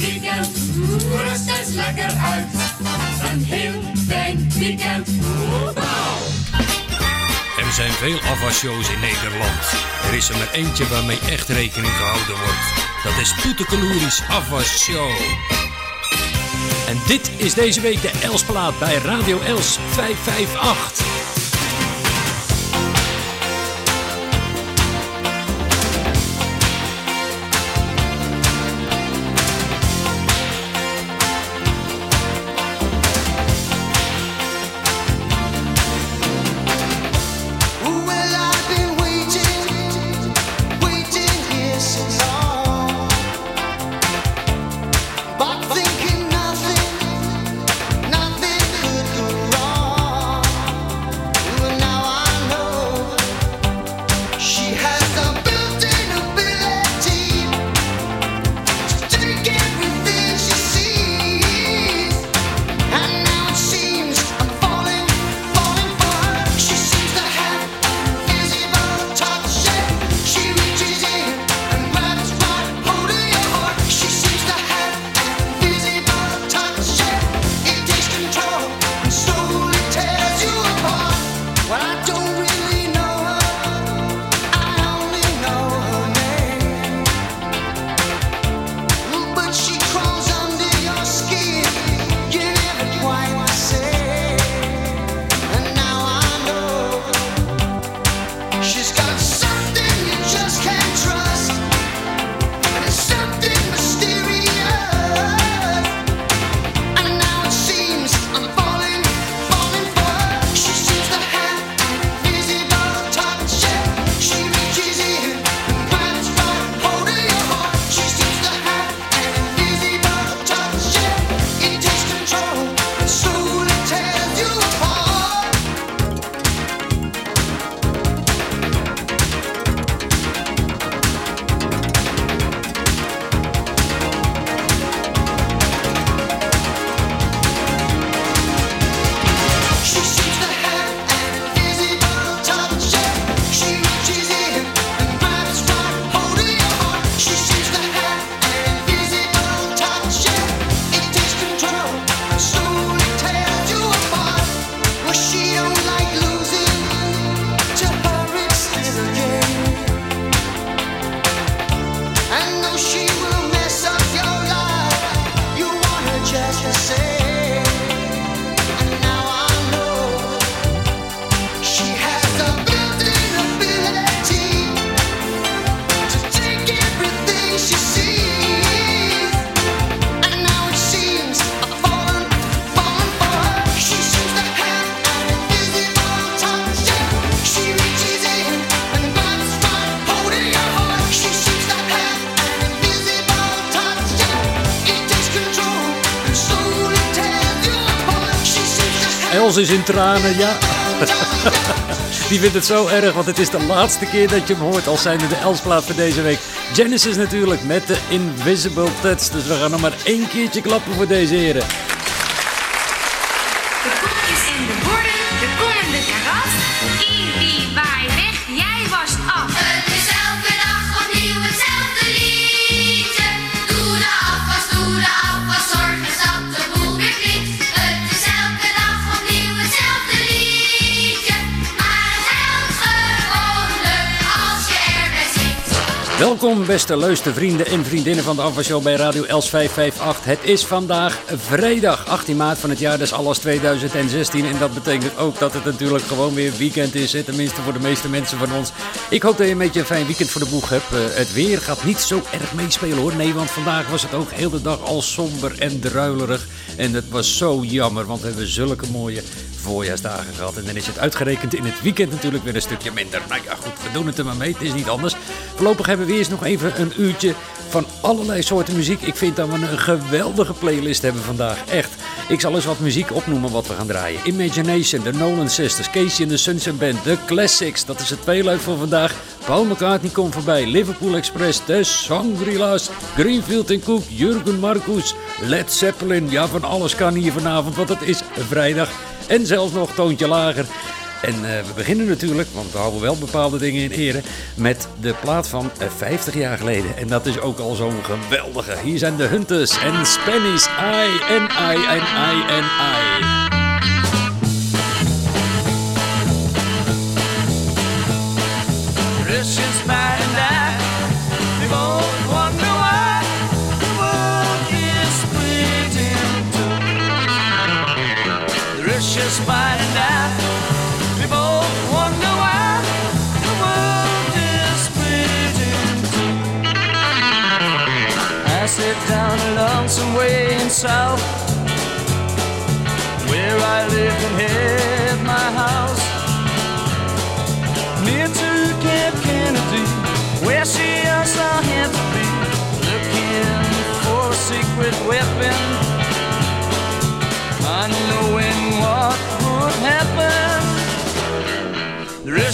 weekend, rust eens lekker uit. Een heel fijn weekend. Er zijn veel afwasshows in Nederland. Er is er maar eentje waarmee echt rekening gehouden wordt. Dat is Poetekeloeris Afwasshow. En dit is deze week de Elsplaat bij Radio Els 558. Is in tranen, ja. Die vindt het zo erg, want het is de laatste keer dat je hem hoort. Als zijnde de Elsplaat voor deze week. Genesis natuurlijk met de Invisible Touch. Dus we gaan nog maar één keertje klappen voor deze heren. De de Welkom beste luistervrienden en vriendinnen van de Afwasshow bij Radio Els 558. Het is vandaag vrijdag 18 maart van het jaar des alles 2016. En dat betekent ook dat het natuurlijk gewoon weer weekend is. Tenminste voor de meeste mensen van ons. Ik hoop dat je een beetje een fijn weekend voor de boeg hebt. Eh, het weer gaat niet zo erg meespelen hoor. Nee, want vandaag was het ook heel de dag al somber en druilerig. En het was zo jammer, want we hebben zulke mooie voorjaarsdagen gehad. En dan is het uitgerekend in het weekend natuurlijk weer een stukje minder. Nou ja, goed, we doen het er maar mee. Het is niet anders. Voorlopig hebben we eerst nog even een uurtje van allerlei soorten muziek. Ik vind dat we een geweldige playlist hebben vandaag. Echt. Ik zal eens wat muziek opnoemen wat we gaan draaien. Imagination, de Nolan Sisters, Casey and the Sunshine Band, The Classics. Dat is het tweeluik voor vandaag. Paul McCartney komt voorbij. Liverpool Express, de Shangri-La's, Greenfield Cook, Jurgen Marcus, Led Zeppelin. Ja, van alles kan hier vanavond, want het is vrijdag. En zelfs nog toontje lager. En eh, we beginnen natuurlijk, want we houden wel bepaalde dingen in ere, met de plaat van eh, 50 jaar geleden. En dat is ook al zo'n geweldige. Hier zijn de Hunters en Spanish I en I en I en I. I, we both wonder why the world is in. I sit down a lonesome way in south, where I live and have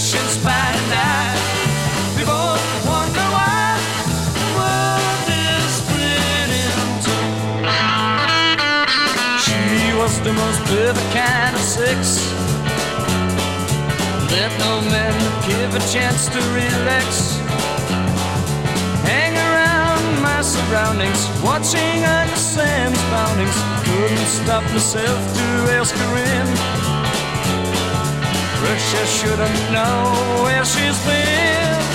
Spy and I, we both wonder why the world is split in two. She was the most perfect kind of sex that no man give a chance to relax. Hang around my surroundings, watching Uncle Sam's boundings. Couldn't stop myself to ask her in. Russia should have known where she's been.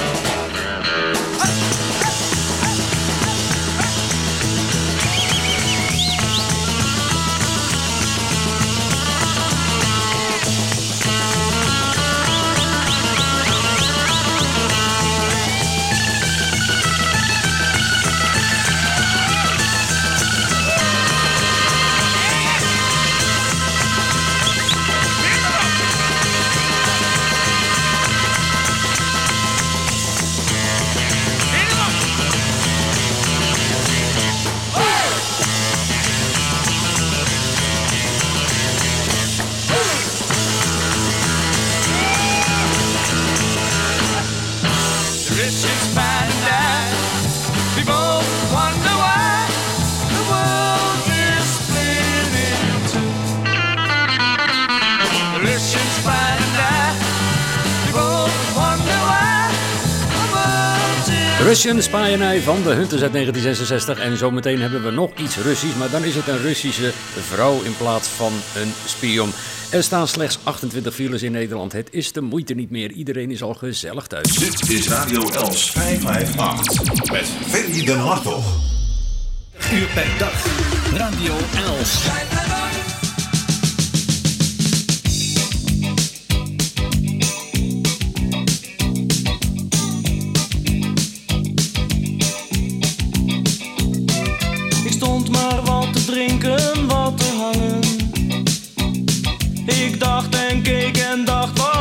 Rich and Russian I van de Hunters uit 1966. En zometeen hebben we nog iets Russisch, maar dan is het een Russische vrouw in plaats van een spion. Er staan slechts 28 files in Nederland. Het is de moeite niet meer. Iedereen is al gezellig thuis. Dit is Radio Els 558 met Ferry den Hartog. uur per dag. Radio Els. Drinken, wat te hangen. Ik dacht en keek en dacht waarom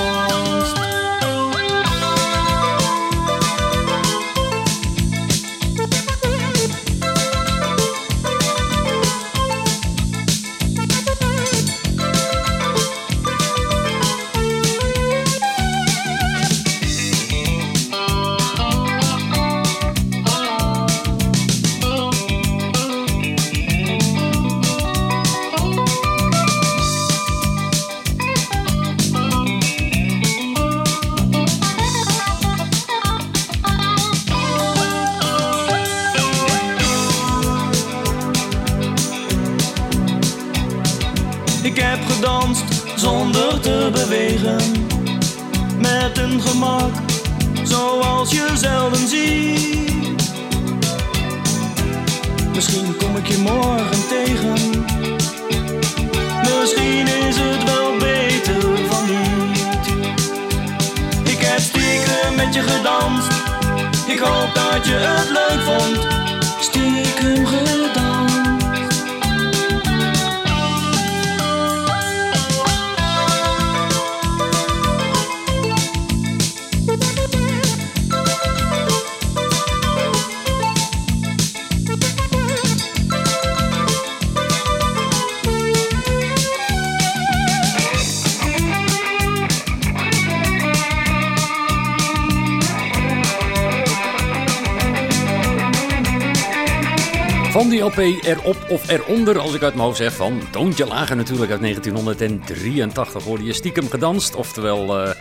Van die LP erop of eronder, als ik uit mijn hoofd zeg, van Toontje Lager natuurlijk uit 1983 hoorde je stiekem gedanst. Oftewel, eh,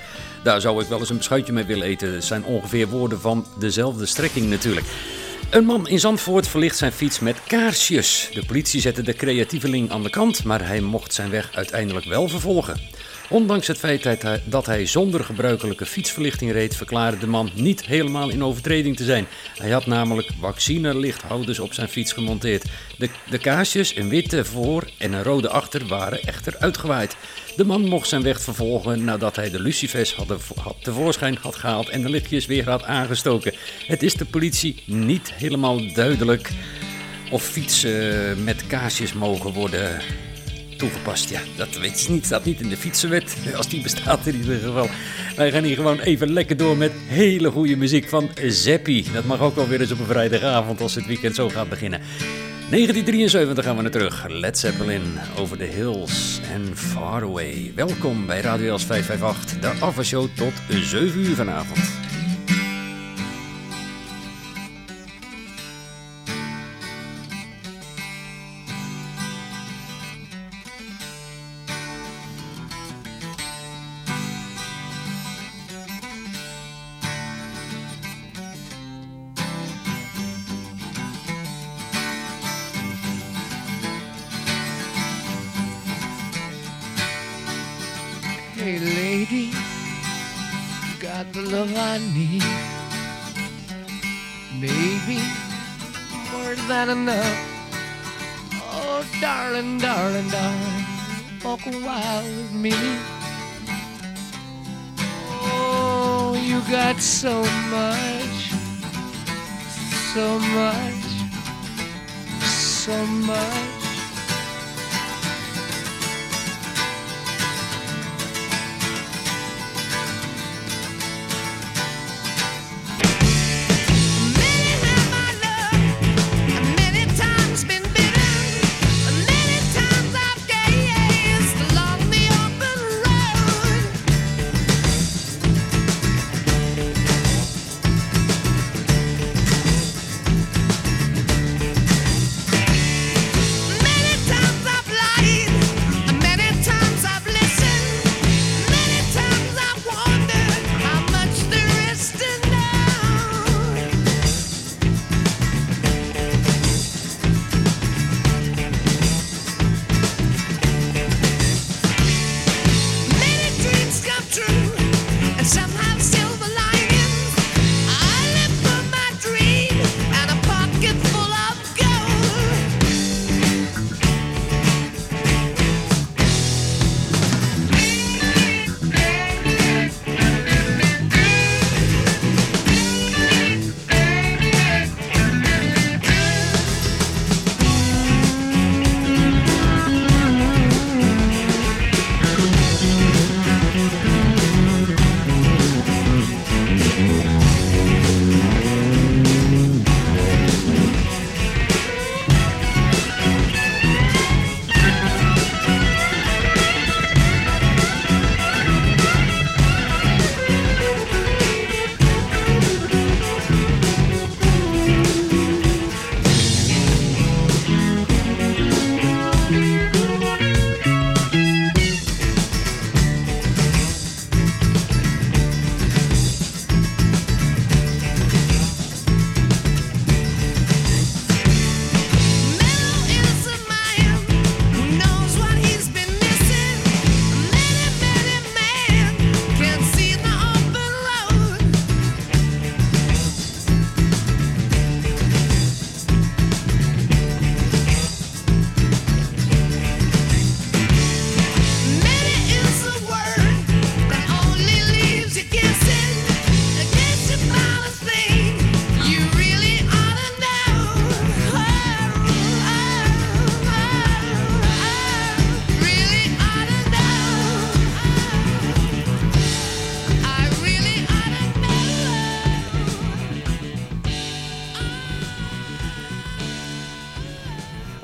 daar zou ik wel eens een beschuitje mee willen eten. Het zijn ongeveer woorden van dezelfde strekking natuurlijk. Een man in Zandvoort verlicht zijn fiets met kaarsjes. De politie zette de creatieveling aan de kant, maar hij mocht zijn weg uiteindelijk wel vervolgen. Ondanks het feit dat hij, zonder gebruikelijke fietsverlichting reed, verklaarde de man niet helemaal in overtreding te zijn. Hij had namelijk vaccinelichthouders op zijn fiets gemonteerd. De, de kaarsjes, een witte voor en een rode achter, waren echter uitgewaaid. De man mocht zijn weg vervolgen nadat hij de lucifers had, tevoorschijn had gehaald en de lichtjes weer had aangestoken. Het is de politie niet helemaal duidelijk of fietsen met kaarsjes mogen worden toegepast. Ja, dat weet je niet. Staat niet in de fietsenwet. Als die bestaat in ieder geval. Wij gaan hier gewoon even lekker door met hele goede muziek van Zeppi. Dat mag ook wel weer eens op een vrijdagavond als het weekend zo gaat beginnen. 1973 gaan we naar terug. Led Zeppelin, Over the Hills and Far Away. Welkom bij Radio Els 558, de afwasshow tot 7 uur vanavond. Need. Maybe more than enough. Oh, darling, darling, darling, walk a while with me. Oh, you got so much, so much, so much.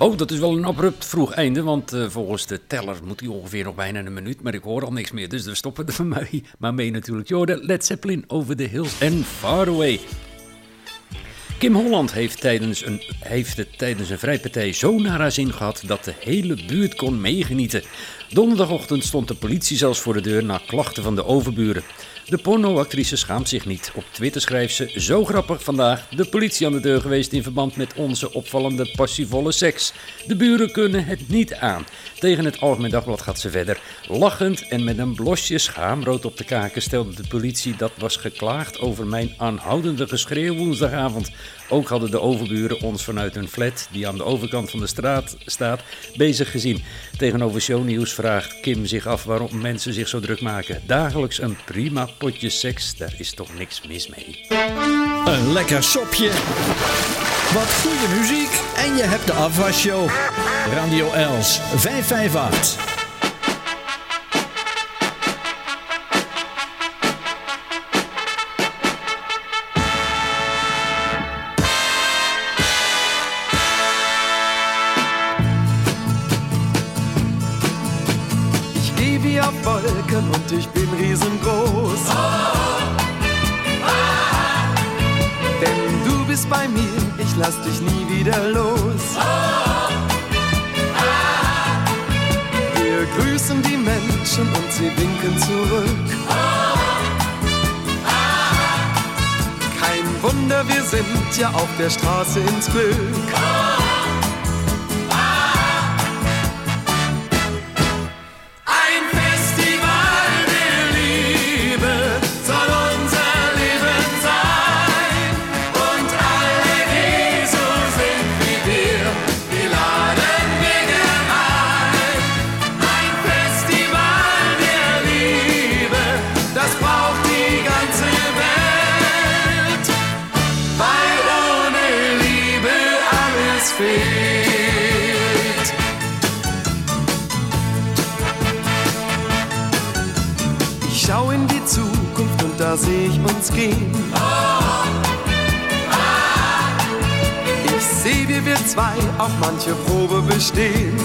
Oh, dat is wel een abrupt vroeg einde, want eh, volgens de teller moet hij ongeveer nog bijna een minuut, maar ik hoor al niks meer, dus we stoppen er mij maar mee natuurlijk. Jorden, Led Zeppelin, Over the Hills and Far Away. Kim Holland heeft, tijdens een, heeft het tijdens een vrijpartij zo naar haar zin gehad dat de hele buurt kon meegenieten. Donderdagochtend stond de politie zelfs voor de deur na klachten van de overburen. De pornoactrice schaamt zich niet. Op Twitter schrijft ze: Zo grappig vandaag. De politie aan de deur geweest in verband met onze opvallende passievolle seks. De buren kunnen het niet aan. Tegen het Algemeen Dagblad gaat ze verder. Lachend en met een blosje schaamrood op de kaken stelde de politie dat was geklaagd over mijn aanhoudende geschreeuw woensdagavond. Ook hadden de overburen ons vanuit hun flat, die aan de overkant van de straat staat, bezig gezien. Tegenover shownieuws vraagt Kim zich af waarom mensen zich zo druk maken. Dagelijks een prima potje seks, daar is toch niks mis mee. Een lekker sopje. Wat goede muziek. En je hebt de afwasshow. Radio Els 558. sind ja auf der Straße ins Glück. Da seh ich uns gehen. Ich seh, wie wir zwei auf manche Probe bestehen.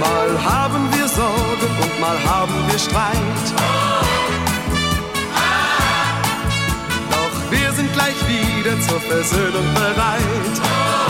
Mal haben wir Sorgen und mal haben wir Streit. Doch wir sind gleich wieder zur Versöhnung bereit.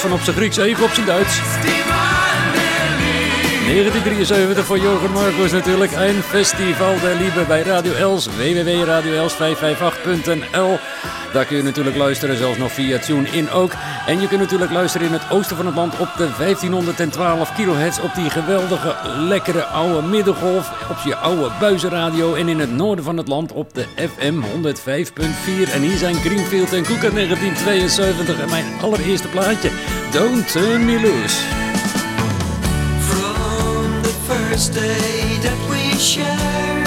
Van op zijn Grieks even op zijn Duits. Festival der Liebe 1973 voor Jorgen Marcos natuurlijk. Een festival der liefde bij Radio Els. www.radioels558.nl Daar kun je natuurlijk luisteren, zelfs nog via TuneIn ook. En je kunt natuurlijk luisteren in het oosten van het land op de 1512 kHz op die geweldige, lekkere oude middengolf. Op je oude buizenradio. En in het noorden van het land op de FM 105.4. En hier zijn Greenfield en uit 1972. En mijn allereerste plaatje, Don't Turn Me Loose. From the first day that we shared,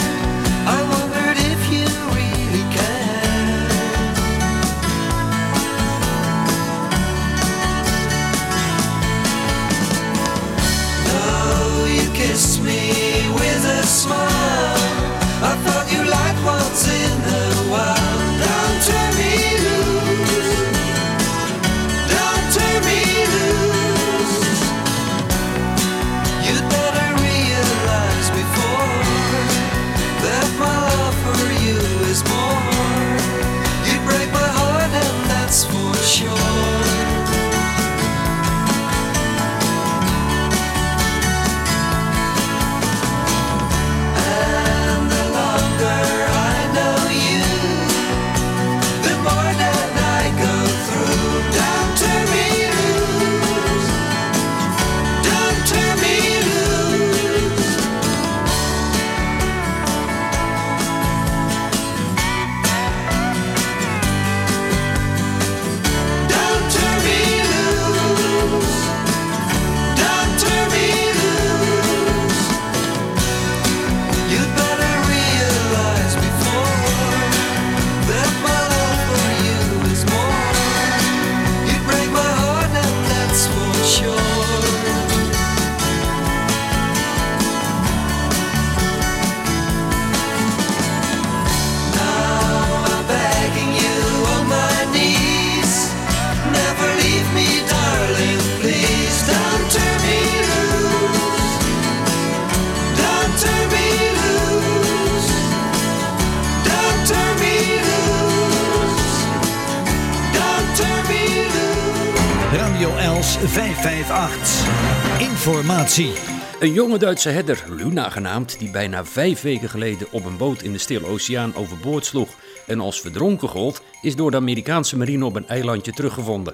Een jonge Duitse herder, Luna genaamd, die bijna vijf weken geleden op een boot in de Stille Oceaan overboord sloeg en als verdronken gold, is door de Amerikaanse marine op een eilandje teruggevonden.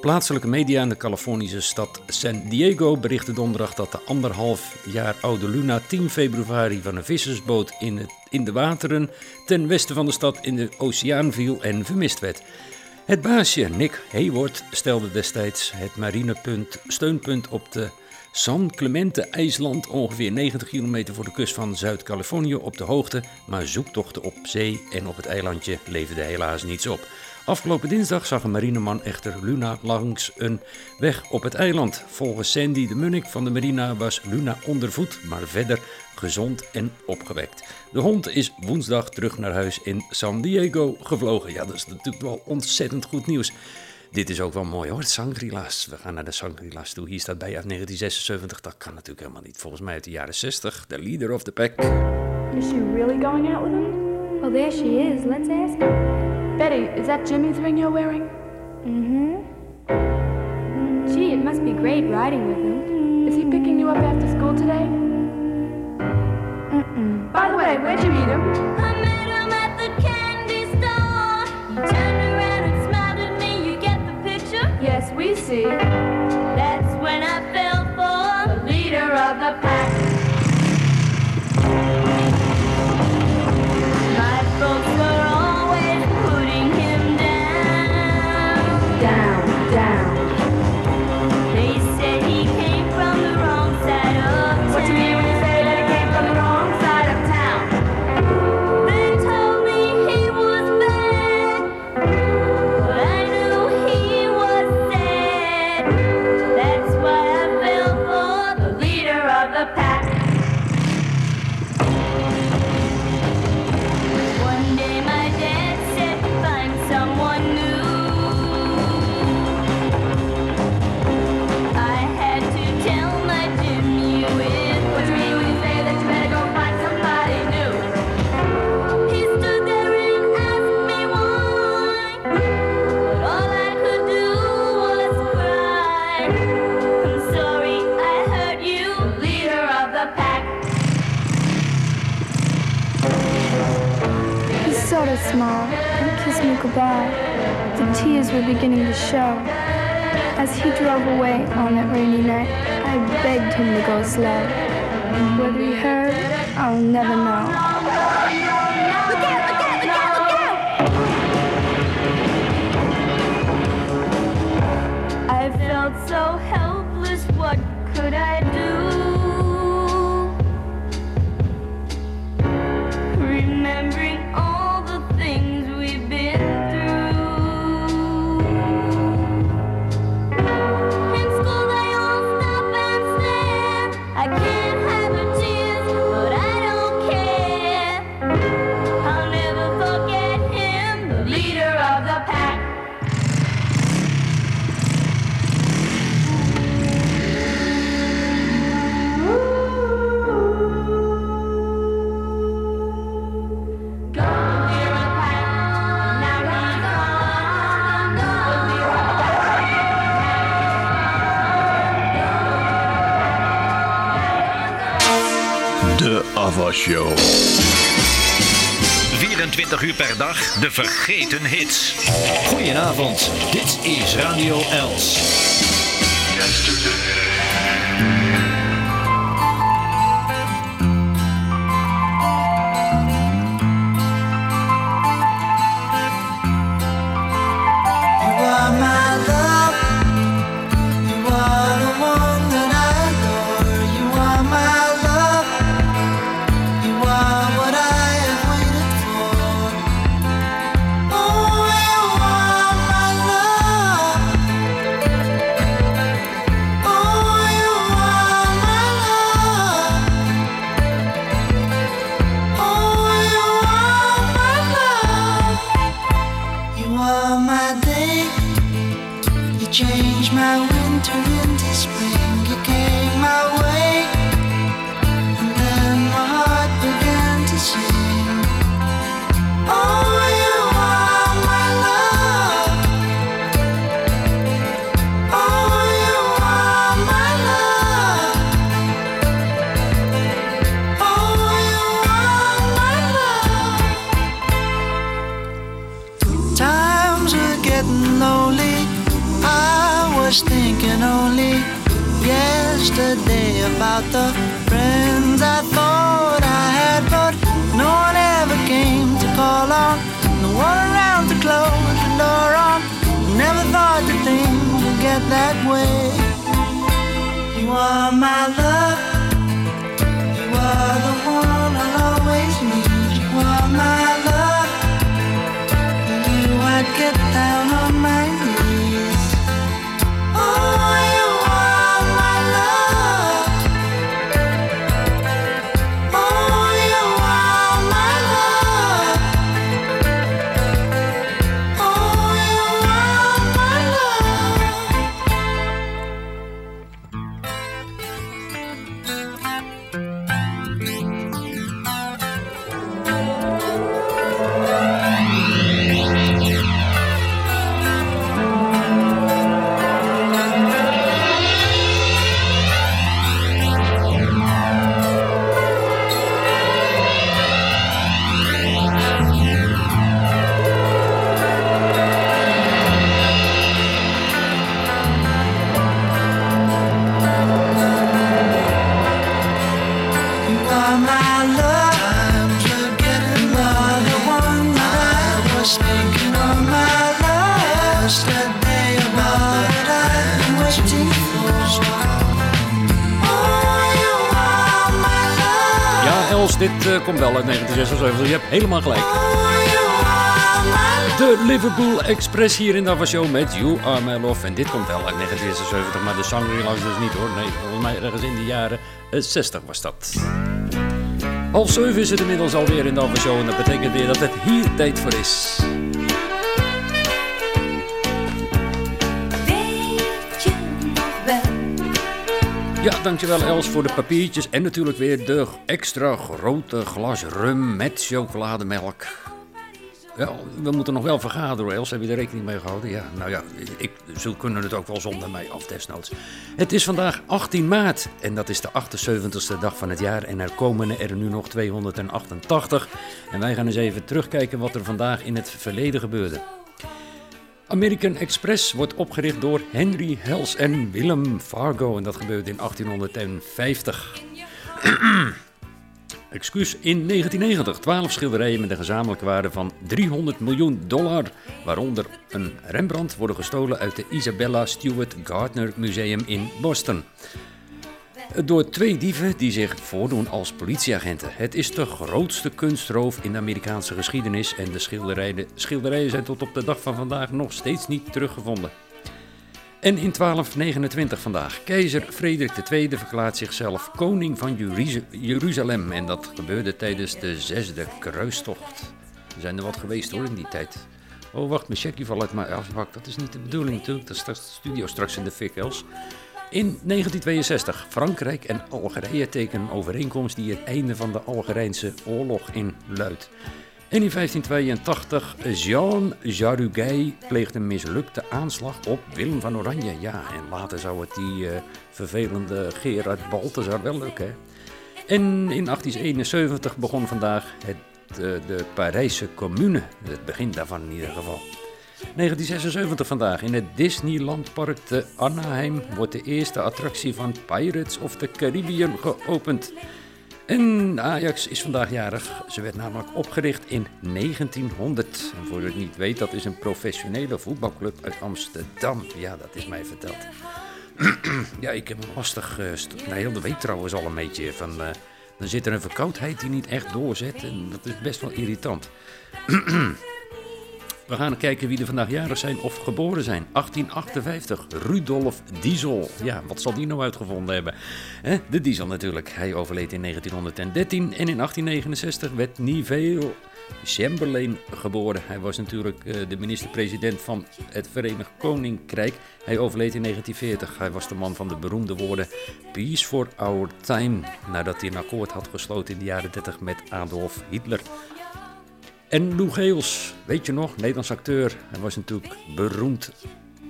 Plaatselijke media in de Californische stad San Diego berichten donderdag dat de anderhalf jaar oude Luna 10 februari van een vissersboot in, het, in de wateren ten westen van de stad in de oceaan viel en vermist werd. Het baasje Nick Hayward stelde destijds het marinepunt steunpunt op de San Clemente IJsland, ongeveer 90 kilometer voor de kust van Zuid-Californië, op de hoogte, maar zoektochten op zee en op het eilandje leverden helaas niets op. Afgelopen dinsdag zag een marineman echter Luna langs een weg op het eiland. Volgens Sandy de Munnik van de marina was Luna ondervoed, maar verder gezond en opgewekt. De hond is woensdag terug naar huis in San Diego gevlogen. Ja, dat is natuurlijk wel ontzettend goed nieuws. Dit is ook wel mooi hoor, Sangrila's. We gaan naar de Sangrila's toe. Hier staat bij uit 1976. Dat kan natuurlijk helemaal niet. Volgens mij uit de jaren 60. De leader of the pack. Is she really going out with him? Well, there she is. Let's ask her. Betty, is that Jimmy's ring you're wearing? Mm-hmm. Gee, it must be great riding with him. Is he picking you up after school today? Mm-mm. By the way, where'd you meet him? você. and kissed me goodbye. The tears were beginning to show. As he drove away on that rainy night, I begged him to go slow. Whether he heard, I'll never know. so helpless, what could I do? Show. 24 uur per dag, de vergeten hits. Goedenavond, dit is Radio Els. komt wel uit 1976. Je hebt helemaal gelijk. De Liverpool Express hier in de Show met You Are My Love. En dit komt wel uit 1976, maar de song langs dus niet hoor. Nee, volgens mij ergens in de jaren eh, 60 was dat. Al 7 is het inmiddels alweer in de Show en dat betekent weer dat het hier tijd voor is. Ja, dankjewel Els voor de papiertjes en natuurlijk weer de extra grote glas rum met chocolademelk. Ja, we moeten nog wel vergaderen, Els. Heb je er rekening mee gehouden? Ja, nou ja, ik, ze kunnen het ook wel zonder mij af, desnoods. Het is vandaag 18 maart en dat is de 78ste dag van het jaar. En er komen er nu nog 288. En wij gaan eens even terugkijken wat er vandaag in het verleden gebeurde. American Express wordt opgericht door Henry Hels en Willem Fargo. En dat gebeurde in 1850. Excuus, in 1990 12 schilderijen met een gezamenlijke waarde van 300 miljoen dollar, waaronder een Rembrandt, worden gestolen uit de Isabella Stewart Gardner Museum in Boston. Door twee dieven die zich voordoen als politieagenten. Het is de grootste kunstroof in de Amerikaanse geschiedenis en de schilderijen, schilderijen zijn tot op de dag van vandaag nog steeds niet teruggevonden. En in 1229 vandaag. Keizer Frederik II verklaart zichzelf koning van Jeruz- Jeruzalem. En dat gebeurde tijdens de zesde kruistocht. Er zijn er wat geweest hoor in die tijd. Oh wacht, mijn checkie valt uit mijn afbak. Dat is niet de bedoeling natuurlijk. Dat staat de studio straks in de fik, Els. In 1962, Frankrijk en Algerije tekenen een overeenkomst die het einde van de Algerijnse oorlog inluidt. En in 1582, Jean Jaruguay pleegde een mislukte aanslag op Willem van Oranje. Ja, en later zou het die eh, vervelende Gerard Balthazar wel lukken. En in 1871 begon vandaag het, eh, de Parijse Commune, het begin daarvan in ieder geval. 1976 vandaag. In het Disneylandpark te Anaheim wordt de eerste attractie van Pirates of the Caribbean geopend. En Ajax is vandaag jarig. Ze werd namelijk opgericht in 1900. En voor wie het niet weet, dat is een professionele voetbalclub uit Amsterdam. Ja, dat is mij verteld. ja, ik heb een lastig... st- nou, heel de week trouwens al een beetje van... eh, dan zit er een verkoudheid die niet echt doorzet. En dat is best wel irritant. We gaan kijken wie er vandaag jarig zijn of geboren zijn. 1858, Rudolf Diesel. Ja, wat zal die nou uitgevonden hebben? De diesel natuurlijk. Hij overleed in 1913 en in 1869 werd Neville Chamberlain geboren. Hij was natuurlijk eh, de minister-president van het Verenigd Koninkrijk. Hij overleed in 1940. Hij was de man van de beroemde woorden Peace for our time. Nadat hij een akkoord had gesloten in de jaren 30 met Adolf Hitler. En Lou Geels, weet je nog, Nederlands acteur. Hij was natuurlijk beroemd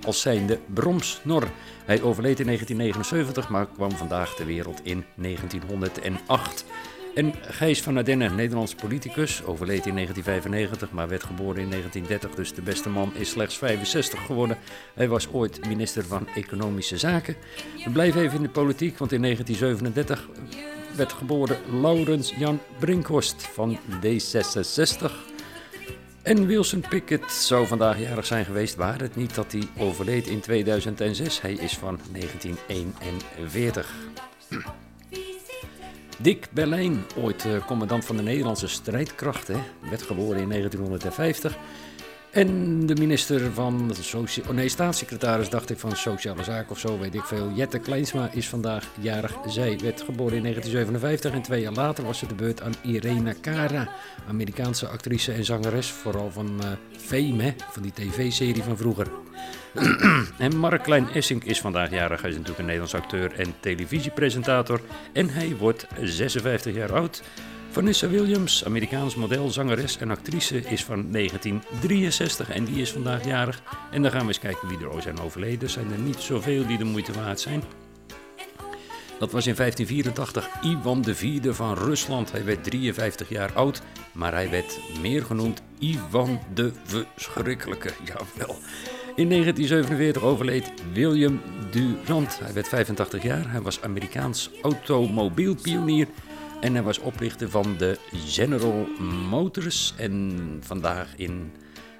als zijnde Bromsnor. Hij overleed in 1979, maar kwam vandaag ter wereld in 1908. En Gijs van Ardenne, Nederlands politicus, overleed in 1995, maar werd geboren in 1930. Dus de beste man is slechts 65 geworden. Hij was ooit minister van Economische Zaken. We blijven even in de politiek, want in 1937 werd geboren Laurens Jan Brinkhorst van D66. En Wilson Pickett zou vandaag jarig zijn geweest, waar het niet dat hij overleed in 2006. Hij is van 1941. Dick Berlijn, ooit eh, commandant van de Nederlandse strijdkrachten, werd geboren in 1950. En de minister van, socia- oh nee, staatssecretaris dacht ik van Sociale Zaken of zo, weet ik veel. Jette Kleinsma is vandaag jarig. Zij werd geboren in 1957 en twee jaar later was het de beurt aan Irene Cara. Amerikaanse actrice en zangeres, vooral van eh, Fame, van die tv-serie van vroeger. en Mark Klein Essink is vandaag jarig. Hij is natuurlijk een Nederlands acteur en televisiepresentator. En hij wordt 56 jaar oud. Vanessa Williams, Amerikaans model, zangeres en actrice, is van 1963 en die is vandaag jarig. En dan gaan we eens kijken wie er ooit zijn overleden. Er zijn er niet zoveel die de moeite waard zijn. Dat was in 1584 Ivan IV van Rusland. Hij werd 53 jaar oud, maar hij werd meer genoemd Ivan de Verschrikkelijke. Jawel. In 1947 overleed William Durant. Hij werd 85 jaar. Hij was Amerikaans automobielpionier en hij was oprichter van de General Motors. En vandaag in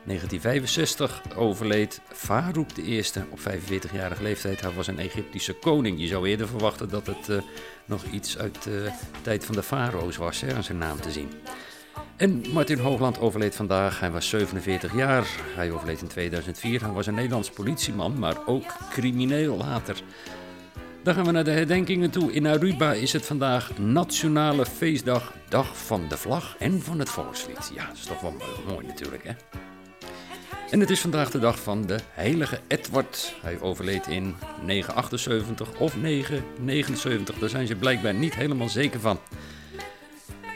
1965 overleed Farouk I op 45-jarige leeftijd. Hij was een Egyptische koning. Je zou eerder verwachten dat het eh, nog iets uit de tijd van de farao's was, hè, aan zijn naam te zien. En Martin Hoogland overleed vandaag. Hij was 47 jaar. Hij overleed in 2004. Hij was een Nederlands politieman, maar ook crimineel later. Dan gaan we naar de herdenkingen toe. In Aruba is het vandaag Nationale Feestdag, Dag van de Vlag en van het Volkslied. Ja, dat is toch wel mooi natuurlijk, hè? En het is vandaag de dag van de heilige Edward. Hij overleed in 978 of 979. Daar zijn ze blijkbaar niet helemaal zeker van.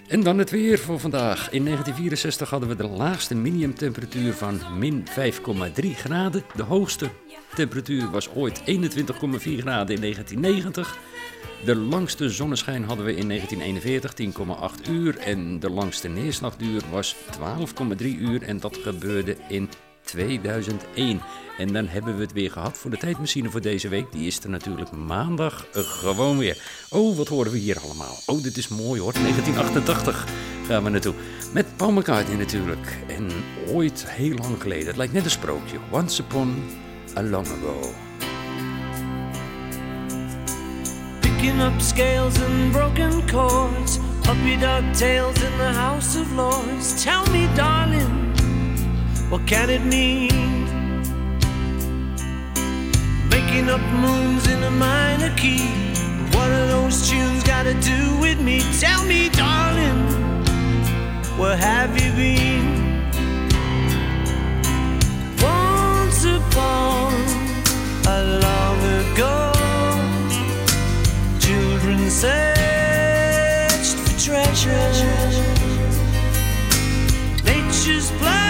En dan het weer voor vandaag. In 1964 hadden we de laagste minimumtemperatuur van min 5,3 graden. De hoogste temperatuur was ooit 21,4 graden in 1990. De langste zonneschijn hadden we in 1941, 10,8 uur. En de langste neerslagduur was 12,3 uur. En dat gebeurde in 2001. En dan hebben we het weer gehad voor de tijdmachine voor deze week. Die is er natuurlijk maandag gewoon weer. Oh, wat horen we hier allemaal? Oh, dit is mooi hoor. 1988 gaan we naartoe. Met Paul McCartney natuurlijk. En ooit heel lang geleden. Het lijkt net een sprookje. Once upon a long ago. Picking up scales and broken chords, puppy dog tails in the House of Lords. Tell me, darling, what can it mean? Making up moons in a minor key. What are those tunes got to do with me? Tell me, darling, where have you been? A long ago, children searched for treasure. Nature's plan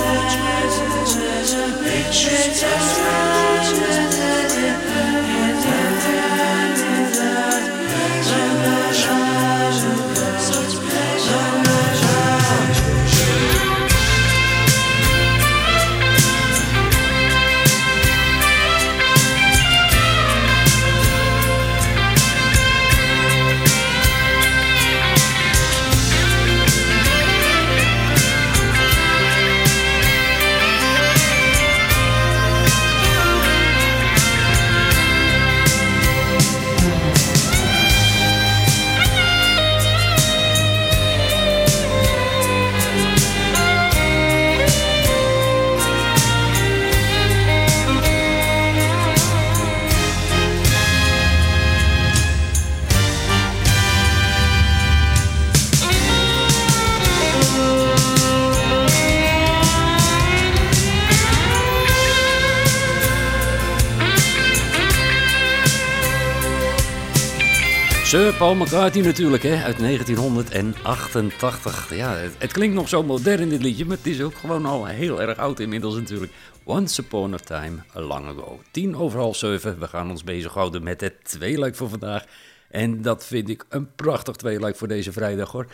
Paul McCartney natuurlijk, hè, uit 1988. Ja, het, klinkt nog zo modern dit liedje, maar het is ook gewoon al heel erg oud inmiddels natuurlijk. Once upon a time, long ago. Tien over half zeven, we gaan ons bezighouden met het tweeluik voor vandaag. En dat vind ik een prachtig tweeluik voor deze vrijdag hoor.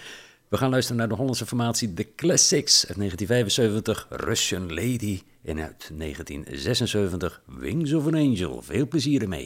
We gaan luisteren naar de Hollandse formatie The Classics uit 1975, Russian Lady. En uit 1976, Wings of an Angel. Veel plezier ermee.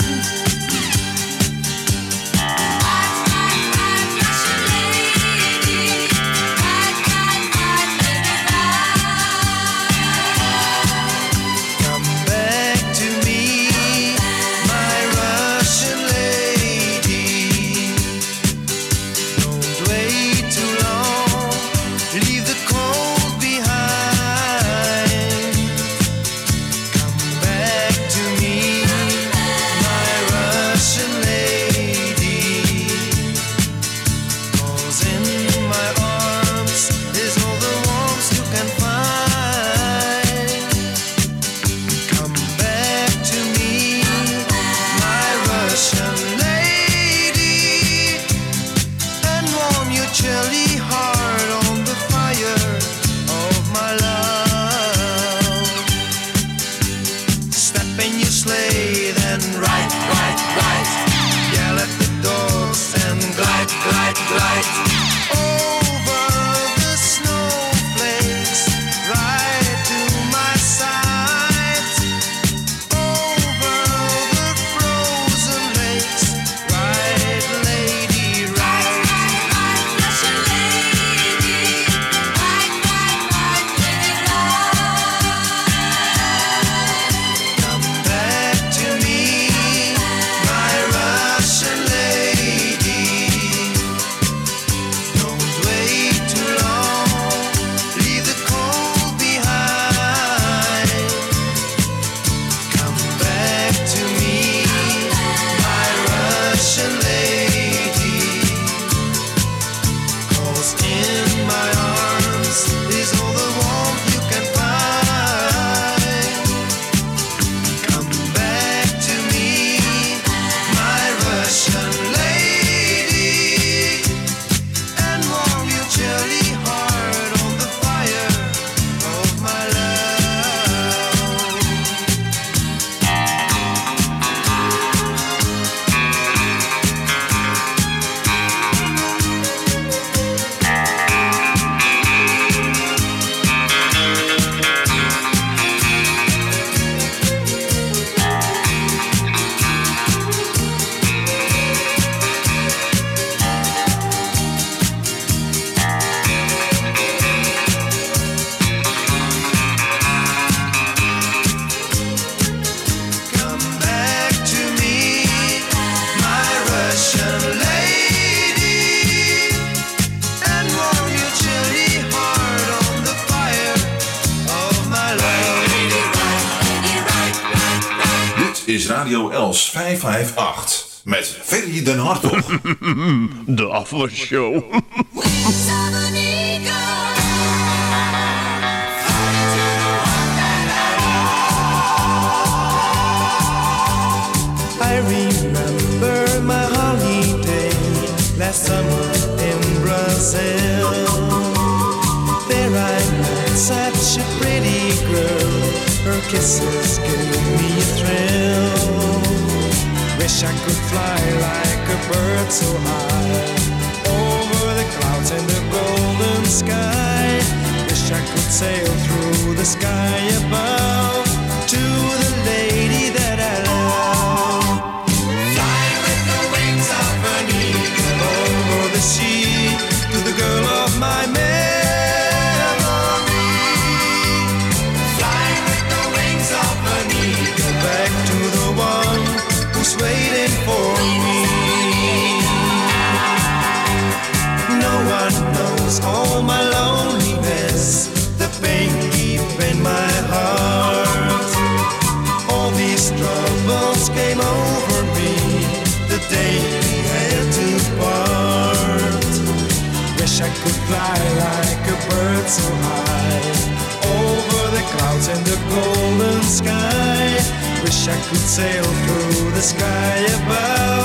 558. Met Ferry den Hartog. De afwasshow. Could sail through the sky above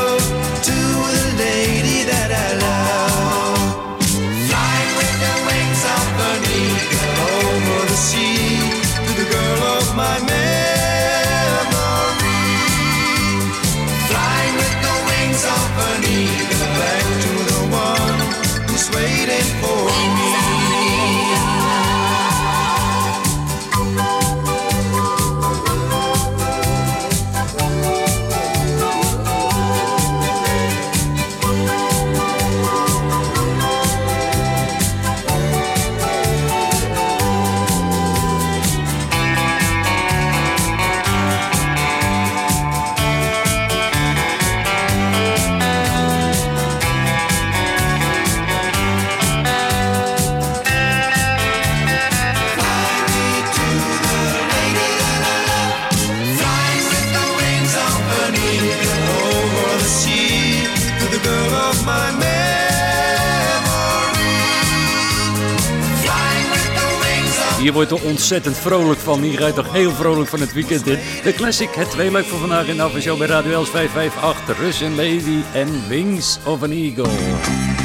Hier wordt er ontzettend vrolijk van. Je toch heel vrolijk van het weekend in. De classic, het tweeluik voor vandaag in de avondshow bij Radio Els 558. Russian Lady en Wings of an Eagle.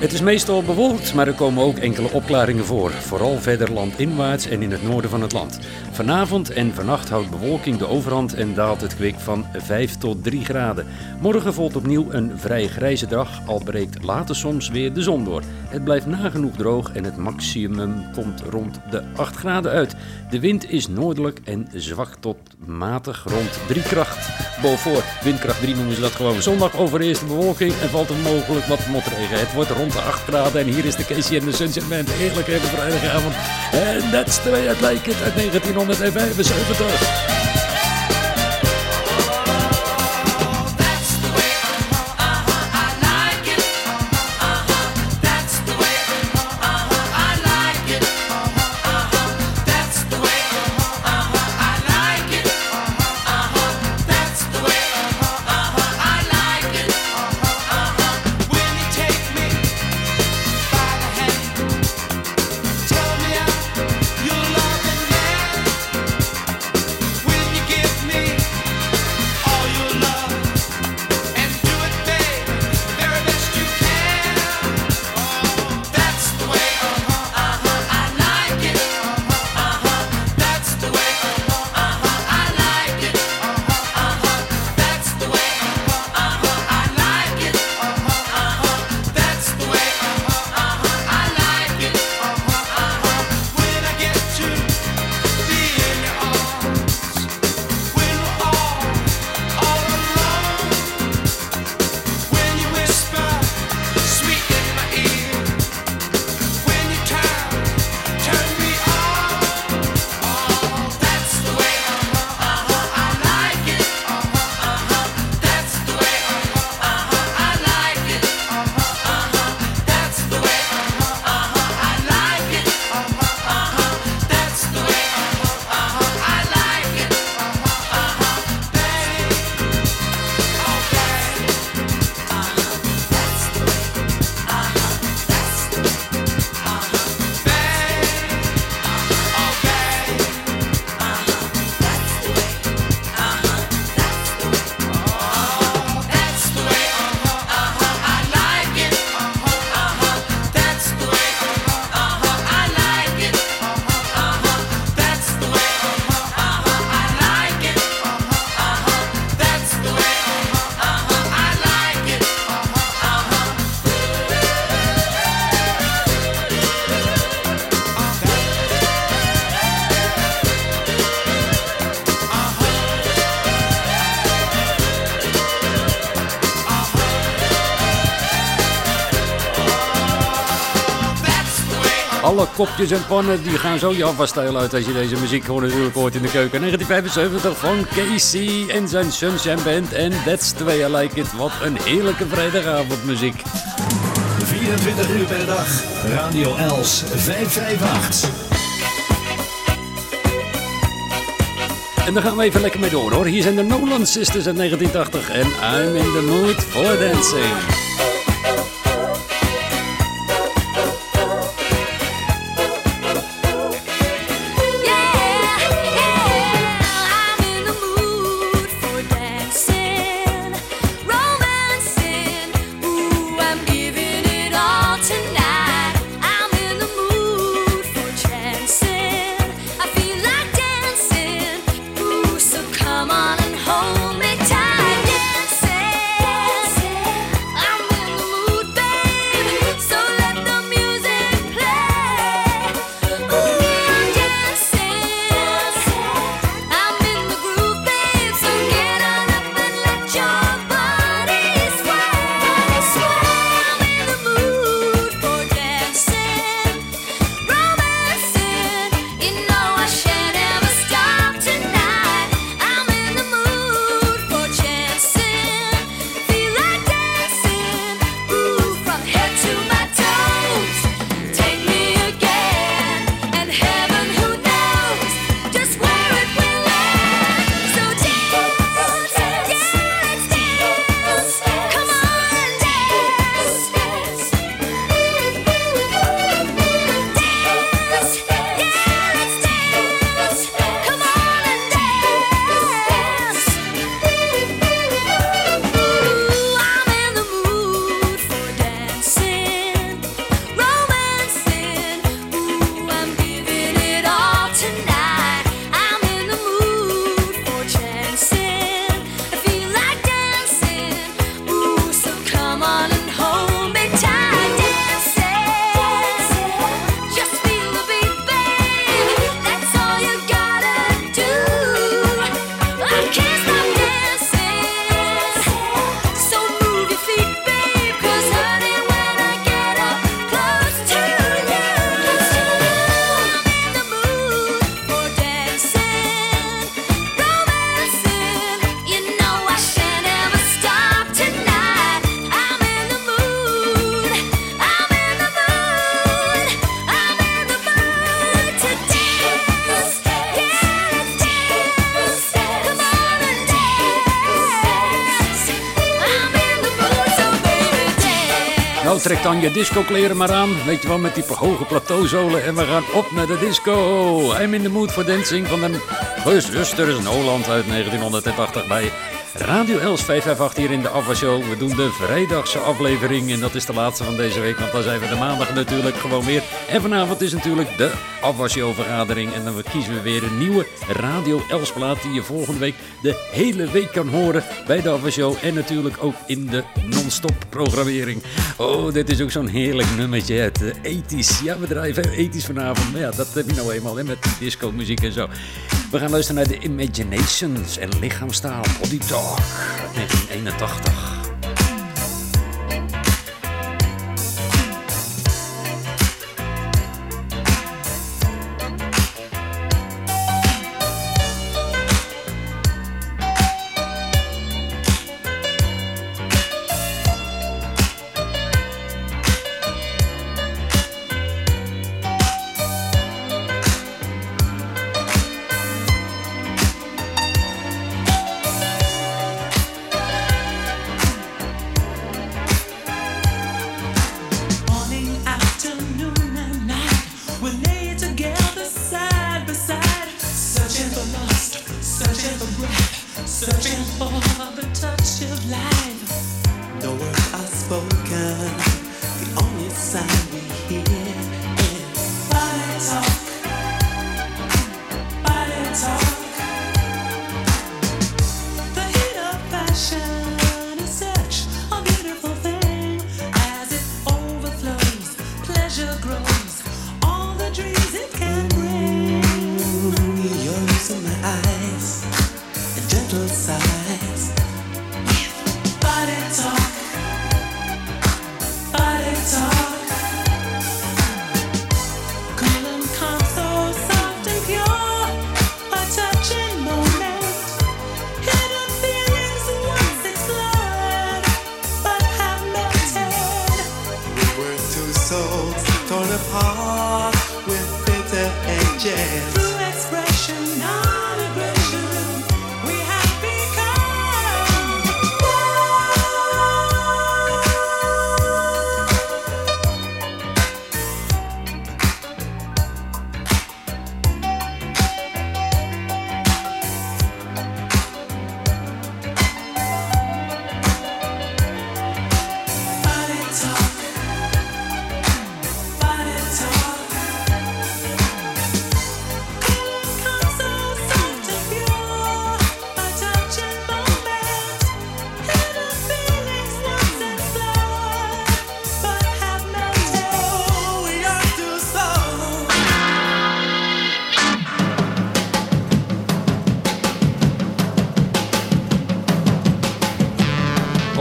Het is meestal bewolkt, maar er komen ook enkele opklaringen voor. Vooral verder landinwaarts en in het noorden van het land. Vanavond en vannacht houdt bewolking de overhand en daalt het kwik van 5 tot 3 graden. Morgen volgt opnieuw een vrij grijze dag, al breekt later soms weer de zon door. Het blijft nagenoeg droog en het maximum komt rond de 8 graden uit. De wind is noordelijk en zwak tot matig rond 3 kracht. Bovenvoor, windkracht 3 noemen ze dat gewoon. Zondag overeerst de bewolking en valt er mogelijk wat motregen. Het wordt rond de 8 graden en hier is de Casey en de Sunset Band. Heerlijk even vrijdagavond. En that's the way I like it uit 1975. Alle kopjes en pannen die gaan zo je afwasstijl uit als je deze muziek gewoon natuurlijk hoort in de keuken. 1975 van Casey en zijn Sunshine Band en That's the way I like it. Wat een heerlijke vrijdagavondmuziek. 24 uur per dag. Radio Els 558. En daar gaan we even lekker mee door hoor. Hier zijn de Nolan Sisters uit 1980 en I'm in the mood for dancing. Dan je discokleren maar aan. Weet je wel, met die hoge plateauzolen. En we gaan op naar de disco. I'm in the mood for dancing van de Zusters Noland uit 1980 bij Radio Els 558 hier in de Ava Show. We doen de vrijdagse aflevering en dat is de laatste van deze week. Want dan zijn we de maandag natuurlijk gewoon weer. En vanavond is natuurlijk de Ava Show vergadering. En dan kiezen we weer een nieuwe Radio Els plaat die je volgende week de hele week kan horen bij de Ava Show. En natuurlijk ook in de non-stop programmering. Oh, dit is ook zo'n heerlijk nummertje uit de 80s. Ja, we draaien 80s vanavond. Maar ja, dat heb je nou eenmaal hè, met disco muziek en zo. We gaan luisteren naar de Imaginations en Lichaamstaal Body Talk 1981.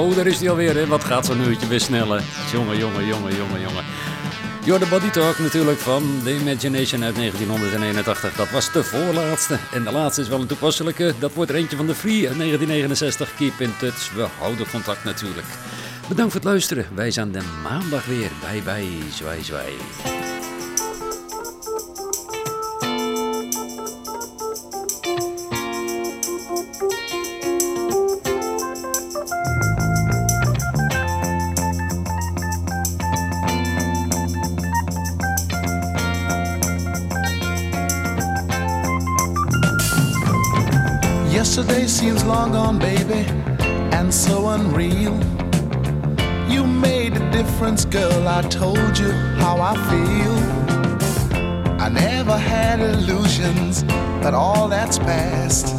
Oh, daar is hij alweer, hè? Wat gaat zo'n uurtje weer sneller? Jongen, jongen, jongen, jongen, jongen. You're the Body Talk natuurlijk van The Imagination uit 1981. Dat was de voorlaatste. En de laatste is wel een toepasselijke. Dat wordt er eentje van de Free uit 1969. Keep in touch. We houden contact natuurlijk. Bedankt voor het luisteren. Wij zijn de maandag weer. Bye bye. Zwaai, zwaai. Seems long gone, baby, and so unreal. You made a difference, girl. I told you how I feel. I never had illusions, but all that's past.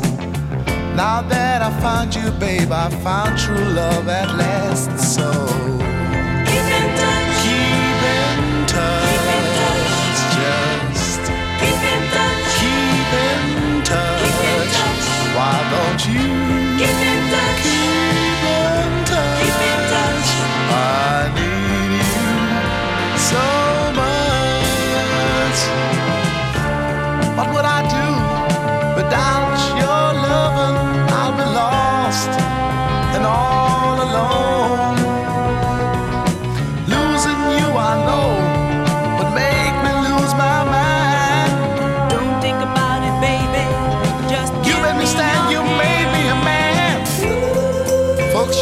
Now that I found you, babe, I found true love at last. So you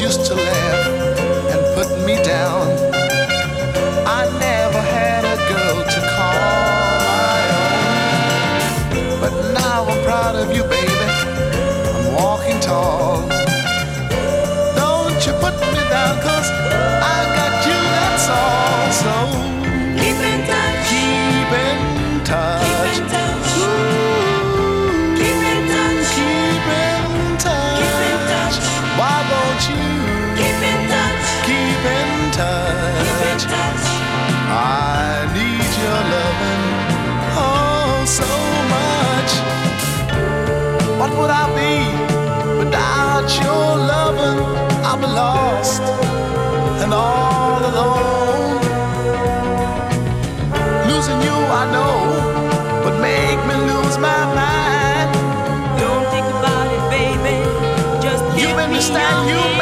used to laugh and put me down. I never had a girl to call my own. But now I'm proud of you, baby. I'm walking tall. Don't you put me down, cause be lost and all alone. Losing you, I know, would make me lose my mind. Don't think about it, baby. Just You give made me stand, your you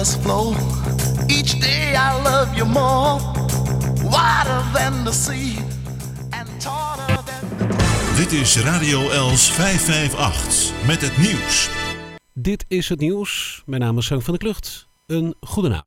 as rivers flow, each day I love you more. Wider than the sea and taller than Dit is Radio Els 558 met het nieuws. Dit is het nieuws. Mijn naam is Frank van der Klucht. Een goede naam.